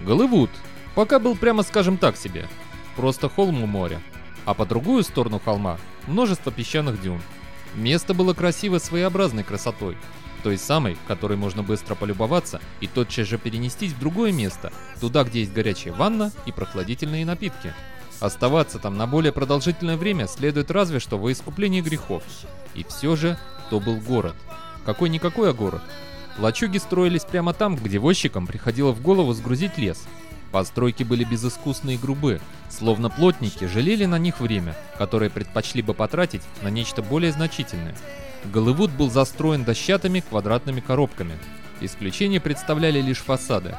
Голливуд пока был прямо скажем так себе. Просто холм у моря. А по другую сторону холма множество песчаных дюн. Место было красиво своеобразной красотой. Той самой, которой можно быстро полюбоваться и тотчас же перенестись в другое место, туда, где есть горячая ванна и прохладительные напитки. Оставаться там на более продолжительное время следует разве что во искуплении грехов. И все же то был город. Какой-никакой, а город. Лачуги строились прямо там, где возчикам приходило в голову сгрузить лес. Постройки были безыскусные и грубы, словно плотники жалели на них время, которое предпочли бы потратить на нечто более значительное. Голливуд был застроен дощатыми квадратными коробками. Исключение представляли лишь фасады.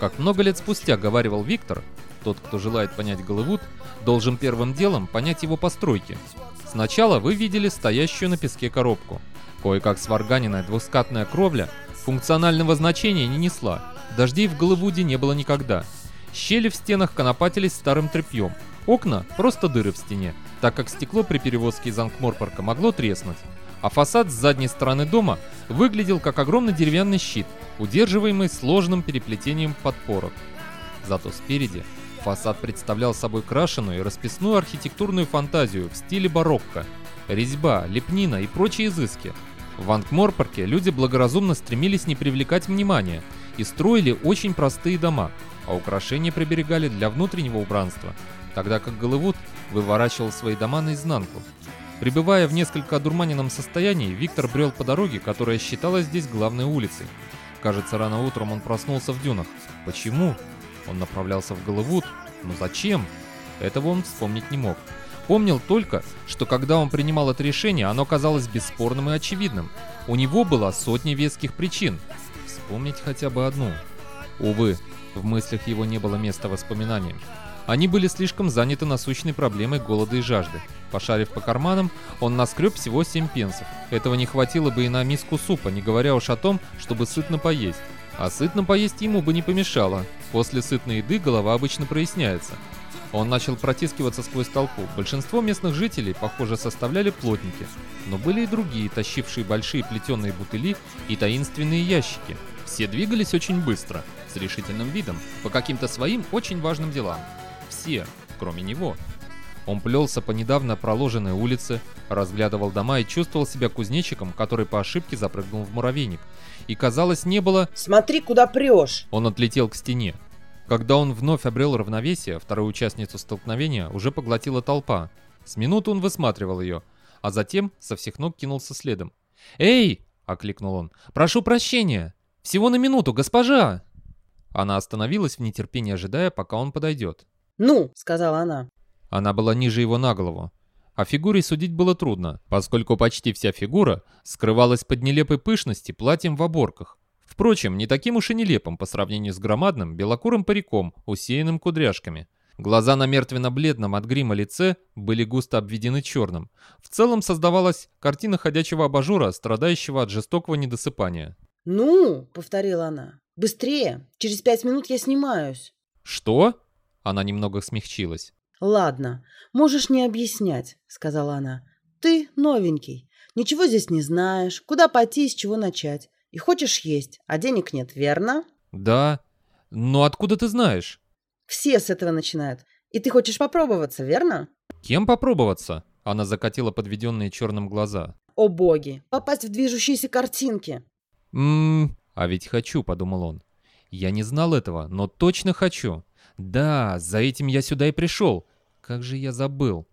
Как много лет спустя говаривал Виктор, тот, кто желает понять Голливуд, должен первым делом понять его постройки. Сначала вы видели стоящую на песке коробку. Кое-как сварганенная двускатная кровля функционального значения не несла. Дождей в Голливуде не было никогда. Щели в стенах конопатились старым тряпьем. Окна – просто дыры в стене, так как стекло при перевозке из Ангморпорка могло треснуть. А фасад с задней стороны дома выглядел как огромный деревянный щит, удерживаемый сложным переплетением подпорок. Зато спереди фасад представлял собой крашеную и расписную архитектурную фантазию в стиле барокко. Резьба, лепнина и прочие изыски. В Ангморпорке люди благоразумно стремились не привлекать внимания и строили очень простые дома, а украшения приберегали для внутреннего убранства, тогда как Голливуд выворачивал свои дома наизнанку. Пребывая в несколько одурманенном состоянии, Виктор брел по дороге, которая считалась здесь главной улицей. Кажется, рано утром он проснулся в дюнах. Почему? Он направлялся в Голливуд. Но зачем? Этого он вспомнить не мог. Помнил только, что когда он принимал это решение, оно казалось бесспорным и очевидным. У него было сотни веских причин. Вспомнить хотя бы одну. Увы, в мыслях его не было места воспоминаниям. Они были слишком заняты насущной проблемой голода и жажды. Пошарив по карманам, он наскреб всего 7 пенсов. Этого не хватило бы и на миску супа, не говоря уж о том, чтобы сытно поесть. А сытно поесть ему бы не помешало. После сытной еды голова обычно проясняется. Он начал протискиваться сквозь толпу. Большинство местных жителей, похоже, составляли плотники. Но были и другие, тащившие большие плетеные бутыли и таинственные ящики. Все двигались очень быстро, с решительным видом, по каким-то своим очень важным делам. Все, кроме него. Он плелся по недавно проложенной улице, разглядывал дома и чувствовал себя кузнечиком, который по ошибке запрыгнул в муравейник. И, казалось, не было... «Смотри, куда прешь!» Он отлетел к стене. Когда он вновь обрел равновесие, вторую участницу столкновения уже поглотила толпа. С минуты он высматривал ее, а затем со всех ног кинулся следом. «Эй!» — окликнул он. «Прошу прощения! Всего на минуту, госпожа!» Она остановилась в нетерпении, ожидая, пока он подойдет. «Ну!» — сказала она. Она была ниже его на голову. О фигуре судить было трудно, поскольку почти вся фигура скрывалась под нелепой пышности платьем в оборках. Впрочем, не таким уж и нелепым по сравнению с громадным белокурым париком, усеянным кудряшками. Глаза на мертвенно-бледном от грима лице были густо обведены черным. В целом создавалась картина ходячего абажура, страдающего от жестокого недосыпания. «Ну!» — повторила она. «Быстрее! Через пять минут я снимаюсь!» «Что?» — она немного смягчилась. «Ладно, можешь не объяснять», — сказала она. «Ты новенький, ничего здесь не знаешь, куда пойти и с чего начать. И хочешь есть, а денег нет, верно?» «Да. Но откуда ты знаешь?» «Все с этого начинают. И ты хочешь попробоваться, верно?» «Кем попробоваться?» Она закатила подведенные черным глаза. «О боги! Попасть в движущиеся картинки!» «Ммм, а ведь хочу», — подумал он. «Я не знал этого, но точно хочу. Да, за этим я сюда и пришел. Как же я забыл».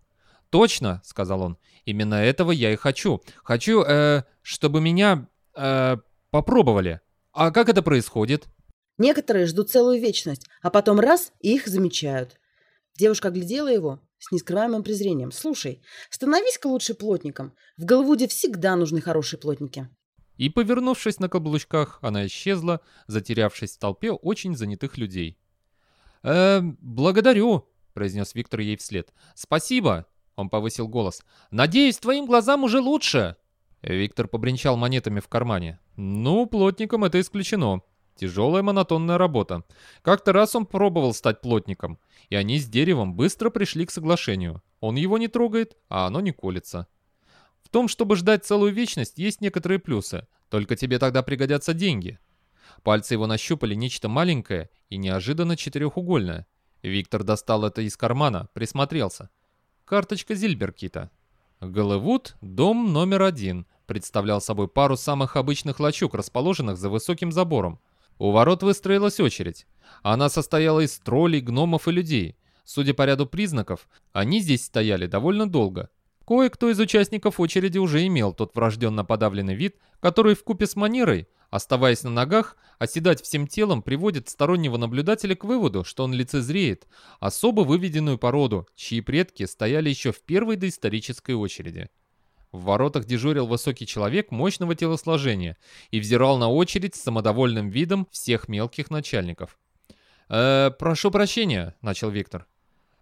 «Точно», — сказал он, — «именно этого я и хочу. Хочу, э, чтобы меня, э, попробовали. А как это происходит?» Некоторые ждут целую вечность, а потом раз — и их замечают. Девушка глядела его с нескрываемым презрением. «Слушай, становись-ка лучше плотником. В Голливуде всегда нужны хорошие плотники». И, повернувшись на каблучках, она исчезла, затерявшись в толпе очень занятых людей. «Э, благодарю», — произнес Виктор ей вслед. «Спасибо», — он повысил голос. «Надеюсь, твоим глазам уже лучше». Виктор побренчал монетами в кармане. «Ну, плотником это исключено. Тяжелая монотонная работа. Как-то раз он пробовал стать плотником, и они с деревом быстро пришли к соглашению. Он его не трогает, а оно не колется. В том, чтобы ждать целую вечность, есть некоторые плюсы, только тебе тогда пригодятся деньги. Пальцы его нащупали нечто маленькое и неожиданно четырехугольное. Виктор достал это из кармана, присмотрелся. Карточка Зильберкита. Голливуд, дом номер один, представлял собой пару самых обычных лачуг, расположенных за высоким забором. У ворот выстроилась очередь. Она состояла из троллей, гномов и людей. Судя по ряду признаков, они здесь стояли довольно долго. Кое-кто из участников очереди уже имел тот врожденно подавленный вид, который в купе с манерой, оставаясь на ногах, оседать всем телом приводит стороннего наблюдателя к выводу, что он лицезреет особо выведенную породу, чьи предки стояли еще в первой доисторической очереди. В воротах дежурил высокий человек мощного телосложения и взирал на очередь с самодовольным видом всех мелких начальников. «Э, «Прошу прощения», — начал Виктор.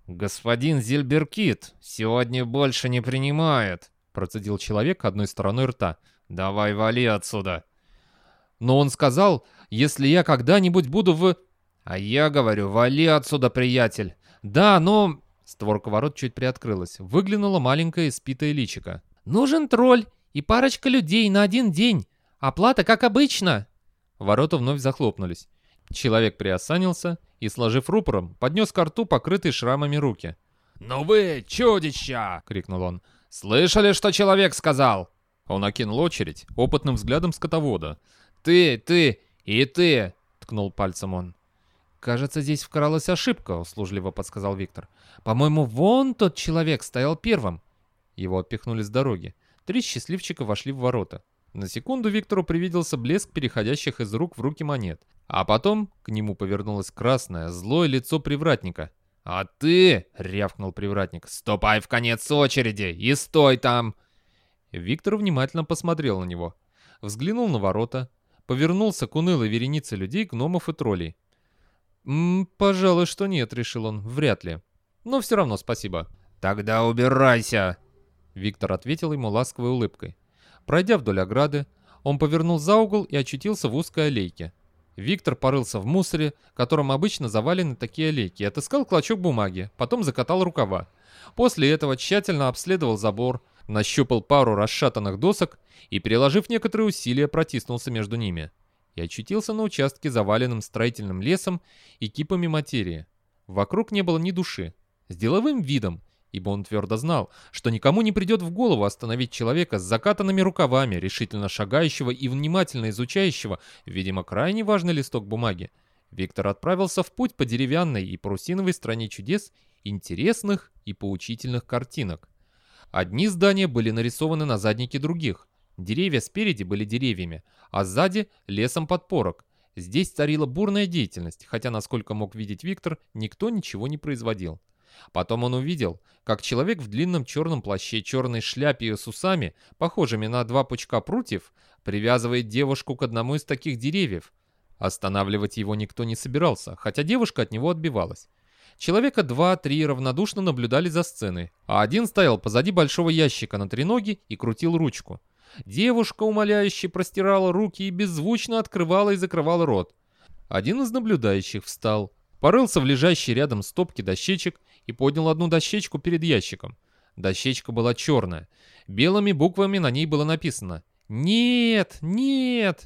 «Господин Зильберкит сегодня больше не принимает», — процедил человек одной стороной рта. «Давай вали отсюда». «Но он сказал, если я когда-нибудь буду в...» «А я говорю, вали отсюда, приятель». «Да, но...» Створка ворот чуть приоткрылась. Выглянула маленькая испитая личика. «Нужен тролль и парочка людей на один день. Оплата как обычно». Ворота вновь захлопнулись. Человек приосанился и, сложив рупором, поднес к рту покрытые шрамами руки. «Ну вы, чудища!» — крикнул он. «Слышали, что человек сказал?» Он окинул очередь опытным взглядом скотовода. «Ты, ты и ты!» — ткнул пальцем он. «Кажется, здесь вкралась ошибка», — услужливо подсказал Виктор. «По-моему, вон тот человек стоял первым». Его отпихнули с дороги. Три счастливчика вошли в ворота. На секунду Виктору привиделся блеск переходящих из рук в руки монет. А потом к нему повернулось красное, злое лицо привратника. «А ты, — рявкнул привратник, — ступай в конец очереди и стой там!» Виктор внимательно посмотрел на него. Взглянул на ворота, повернулся к унылой веренице людей, гномов и троллей. «М -м, «Пожалуй, что нет», — решил он, — «вряд ли. Но все равно спасибо». «Тогда убирайся!» Виктор ответил ему ласковой улыбкой. Пройдя вдоль ограды, он повернул за угол и очутился в узкой аллейке. Виктор порылся в мусоре, которым обычно завалены такие аллейки, отыскал клочок бумаги, потом закатал рукава. После этого тщательно обследовал забор, нащупал пару расшатанных досок и, приложив некоторые усилия, протиснулся между ними. И очутился на участке, заваленном строительным лесом и кипами материи. Вокруг не было ни души. С деловым видом ибо он твердо знал, что никому не придет в голову остановить человека с закатанными рукавами, решительно шагающего и внимательно изучающего, видимо, крайне важный листок бумаги. Виктор отправился в путь по деревянной и парусиновой стране чудес, интересных и поучительных картинок. Одни здания были нарисованы на заднике других. Деревья спереди были деревьями, а сзади — лесом подпорок. Здесь царила бурная деятельность, хотя, насколько мог видеть Виктор, никто ничего не производил. Потом он увидел, как человек в длинном черном плаще, черной шляпе и с усами, похожими на два пучка прутьев, привязывает девушку к одному из таких деревьев. Останавливать его никто не собирался, хотя девушка от него отбивалась. Человека два-три равнодушно наблюдали за сценой, а один стоял позади большого ящика на треноге и крутил ручку. Девушка, умоляюще, простирала руки и беззвучно открывала и закрывала рот. Один из наблюдающих встал, порылся в лежащей рядом стопке дощечек и поднял одну дощечку перед ящиком. Дощечка была черная. Белыми буквами на ней было написано «Нет! Нет!».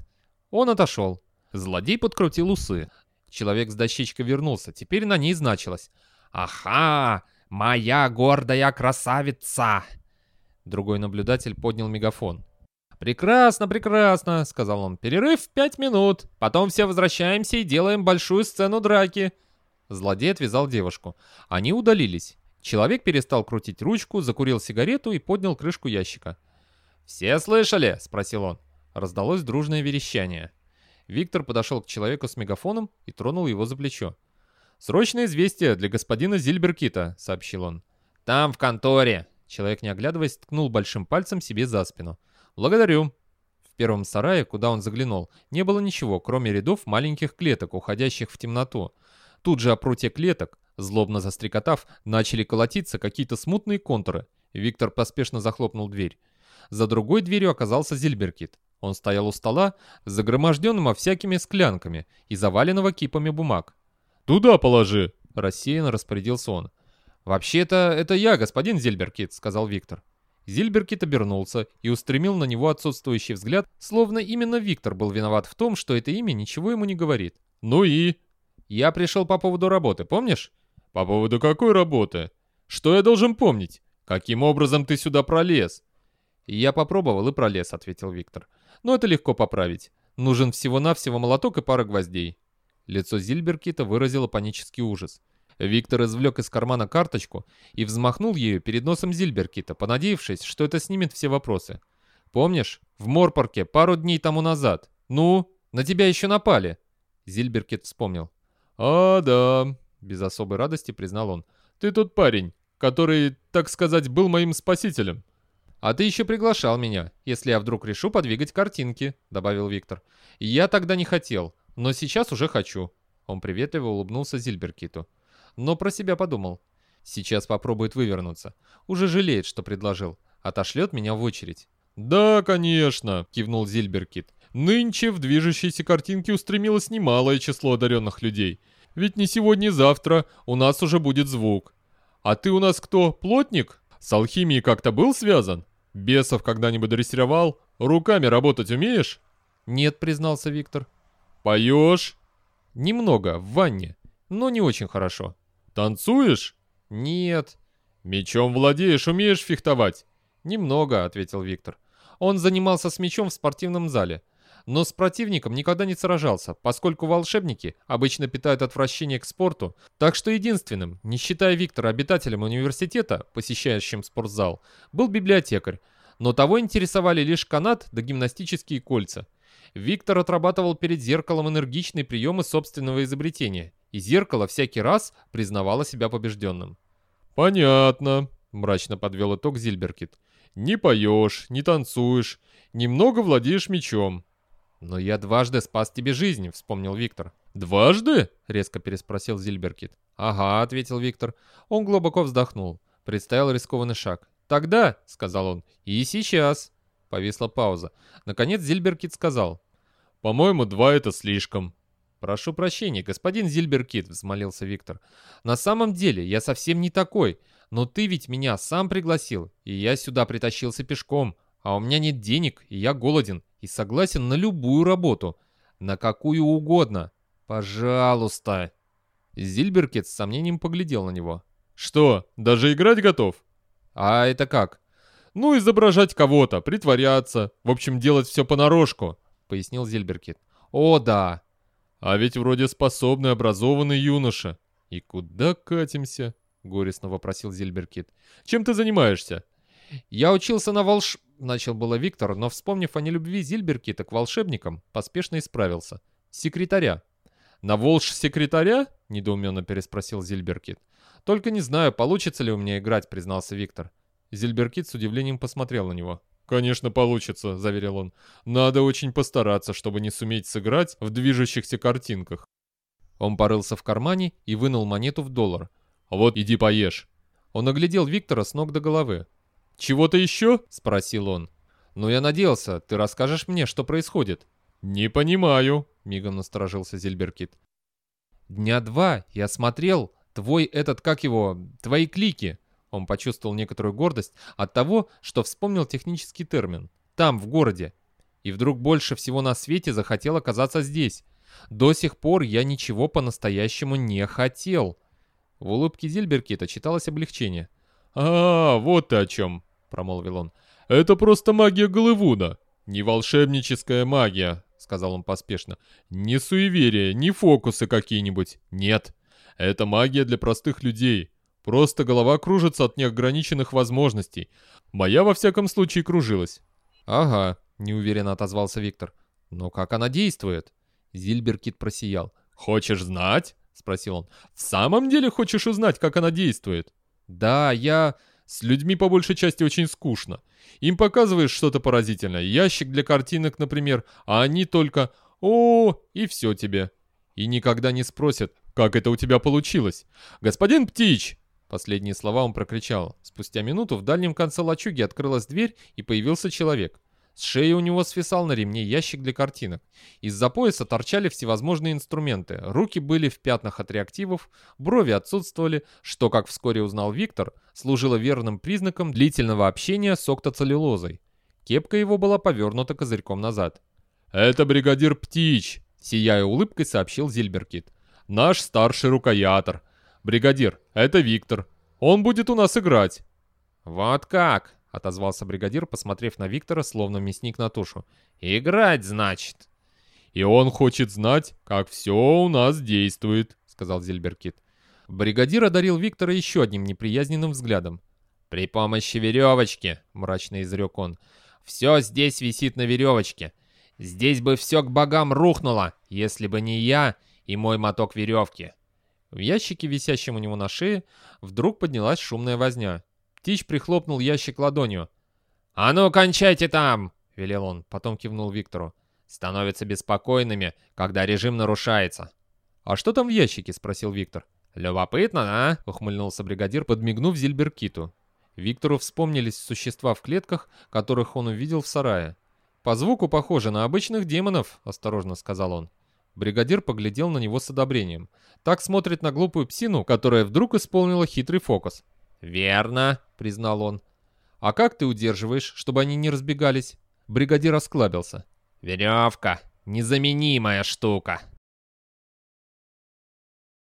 Он отошел. Злодей подкрутил усы. Человек с дощечкой вернулся. Теперь на ней значилось «Ага! Моя гордая красавица!» Другой наблюдатель поднял мегафон. «Прекрасно, прекрасно», — сказал он. «Перерыв пять минут. Потом все возвращаемся и делаем большую сцену драки». Злодей отвязал девушку. Они удалились. Человек перестал крутить ручку, закурил сигарету и поднял крышку ящика. «Все слышали?» — спросил он. Раздалось дружное верещание. Виктор подошел к человеку с мегафоном и тронул его за плечо. «Срочное известие для господина Зильберкита», — сообщил он. «Там, в конторе». Человек, не оглядываясь, ткнул большим пальцем себе за спину. «Благодарю». В первом сарае, куда он заглянул, не было ничего, кроме рядов маленьких клеток, уходящих в темноту. Тут же о прутье клеток, злобно застрекотав, начали колотиться какие-то смутные контуры. Виктор поспешно захлопнул дверь. За другой дверью оказался Зильберкит. Он стоял у стола, загроможденного всякими склянками и заваленного кипами бумаг. «Туда положи!» — рассеянно распорядился он. «Вообще-то это я, господин Зильберкит», — сказал Виктор. Зильберкит обернулся и устремил на него отсутствующий взгляд, словно именно Виктор был виноват в том, что это имя ничего ему не говорит. «Ну и?» «Я пришел по поводу работы, помнишь?» «По поводу какой работы? Что я должен помнить? Каким образом ты сюда пролез?» «Я попробовал и пролез», — ответил Виктор. «Но это легко поправить. Нужен всего-навсего молоток и пара гвоздей». Лицо Зильберкита выразило панический ужас. Виктор извлек из кармана карточку и взмахнул ею перед носом Зильберкита, понадеявшись, что это снимет все вопросы. «Помнишь, в Морпорке пару дней тому назад? Ну, на тебя еще напали!» Зильберкит вспомнил. «А, да», — без особой радости признал он. «Ты тот парень, который, так сказать, был моим спасителем». «А ты еще приглашал меня, если я вдруг решу подвигать картинки», — добавил Виктор. «Я тогда не хотел, но сейчас уже хочу». Он приветливо улыбнулся Зильберкиту но про себя подумал. Сейчас попробует вывернуться. Уже жалеет, что предложил. Отошлет меня в очередь. «Да, конечно», — кивнул Зильберкит. «Нынче в движущейся картинке устремилось немалое число одаренных людей. Ведь не сегодня-завтра у нас уже будет звук. А ты у нас кто, плотник? С алхимией как-то был связан? Бесов когда-нибудь дрессировал? Руками работать умеешь?» «Нет», — признался Виктор. «Поешь?» «Немного, в ванне, но не очень хорошо». «Танцуешь?» «Нет». «Мечом владеешь, умеешь фехтовать?» «Немного», — ответил Виктор. Он занимался с мечом в спортивном зале, но с противником никогда не сражался, поскольку волшебники обычно питают отвращение к спорту, так что единственным, не считая Виктора обитателем университета, посещающим спортзал, был библиотекарь, но того интересовали лишь канат да гимнастические кольца. Виктор отрабатывал перед зеркалом энергичные приемы собственного изобретения, и зеркало всякий раз признавало себя побежденным. «Понятно», — мрачно подвел итог Зильберкит. «Не поешь, не танцуешь, немного владеешь мечом». «Но я дважды спас тебе жизнь», — вспомнил Виктор. «Дважды?» — резко переспросил Зильберкит. «Ага», — ответил Виктор. Он глубоко вздохнул. Представил рискованный шаг. «Тогда», — сказал он, — «и сейчас». Повисла пауза. Наконец Зильберкит сказал. «По-моему, два — это слишком». «Прошу прощения, господин Зильберкит», — взмолился Виктор. «На самом деле я совсем не такой, но ты ведь меня сам пригласил, и я сюда притащился пешком, а у меня нет денег, и я голоден, и согласен на любую работу, на какую угодно. Пожалуйста». Зильберкит с сомнением поглядел на него. «Что, даже играть готов?» «А это как?» «Ну, изображать кого-то, притворяться, в общем, делать все понарошку», — пояснил Зильберкит. «О, да», а ведь вроде способный, образованный юноша. И куда катимся? Горестно вопросил Зильберкит. Чем ты занимаешься? Я учился на волш... Начал было Виктор, но, вспомнив о нелюбви Зильберкита к волшебникам, поспешно исправился. Секретаря. «На волш-секретаря?» — недоуменно переспросил Зильберкит. «Только не знаю, получится ли у меня играть», — признался Виктор. Зильберкит с удивлением посмотрел на него. «Конечно получится», — заверил он. «Надо очень постараться, чтобы не суметь сыграть в движущихся картинках». Он порылся в кармане и вынул монету в доллар. «Вот иди поешь». Он оглядел Виктора с ног до головы. «Чего-то еще?» — спросил он. «Ну, я надеялся, ты расскажешь мне, что происходит». «Не понимаю», — мигом насторожился Зильберкит. «Дня два я смотрел твой этот, как его, твои клики. Он почувствовал некоторую гордость от того, что вспомнил технический термин. Там, в городе. И вдруг больше всего на свете захотел оказаться здесь. До сих пор я ничего по-настоящему не хотел. В улыбке Зильберкита читалось облегчение. «А, вот ты о чем», — промолвил он. «Это просто магия Голливуда. Не волшебническая магия», — сказал он поспешно. «Не суеверие, не фокусы какие-нибудь. Нет. Это магия для простых людей. Просто голова кружится от неограниченных возможностей. Моя, во всяком случае, кружилась. «Ага», — неуверенно отозвался Виктор. «Но как она действует?» Зильберкит просиял. «Хочешь знать?» — спросил он. «В самом деле хочешь узнать, как она действует?» «Да, я...» «С людьми по большей части очень скучно. Им показываешь что-то поразительное, ящик для картинок, например, а они только «О!» и все тебе. И никогда не спросят, как это у тебя получилось. «Господин Птич, Последние слова он прокричал. Спустя минуту в дальнем конце лачуги открылась дверь и появился человек. С шеи у него свисал на ремне ящик для картинок. Из-за пояса торчали всевозможные инструменты. Руки были в пятнах от реактивов, брови отсутствовали, что, как вскоре узнал Виктор, служило верным признаком длительного общения с октоцеллюлозой. Кепка его была повернута козырьком назад. «Это бригадир Птич», — сияя улыбкой сообщил Зильберкит. «Наш старший рукоятор. Бригадир, это Виктор. Он будет у нас играть». «Вот как!» — отозвался бригадир, посмотрев на Виктора, словно мясник на тушу. «Играть, значит!» «И он хочет знать, как все у нас действует», — сказал Зильберкит. Бригадир одарил Виктора еще одним неприязненным взглядом. «При помощи веревочки», — мрачно изрек он, — «все здесь висит на веревочке. Здесь бы все к богам рухнуло, если бы не я и мой моток веревки». В ящике, висящем у него на шее, вдруг поднялась шумная возня. Птич прихлопнул ящик ладонью. «А ну, кончайте там!» — велел он, потом кивнул Виктору. «Становятся беспокойными, когда режим нарушается». «А что там в ящике?» — спросил Виктор. «Любопытно, да?» — ухмыльнулся бригадир, подмигнув Зильберкиту. Виктору вспомнились существа в клетках, которых он увидел в сарае. «По звуку похоже на обычных демонов», — осторожно сказал он. Бригадир поглядел на него с одобрением. Так смотрит на глупую псину, которая вдруг исполнила хитрый фокус. «Верно», — признал он. «А как ты удерживаешь, чтобы они не разбегались?» Бригадир осклабился. «Веревка. Незаменимая штука.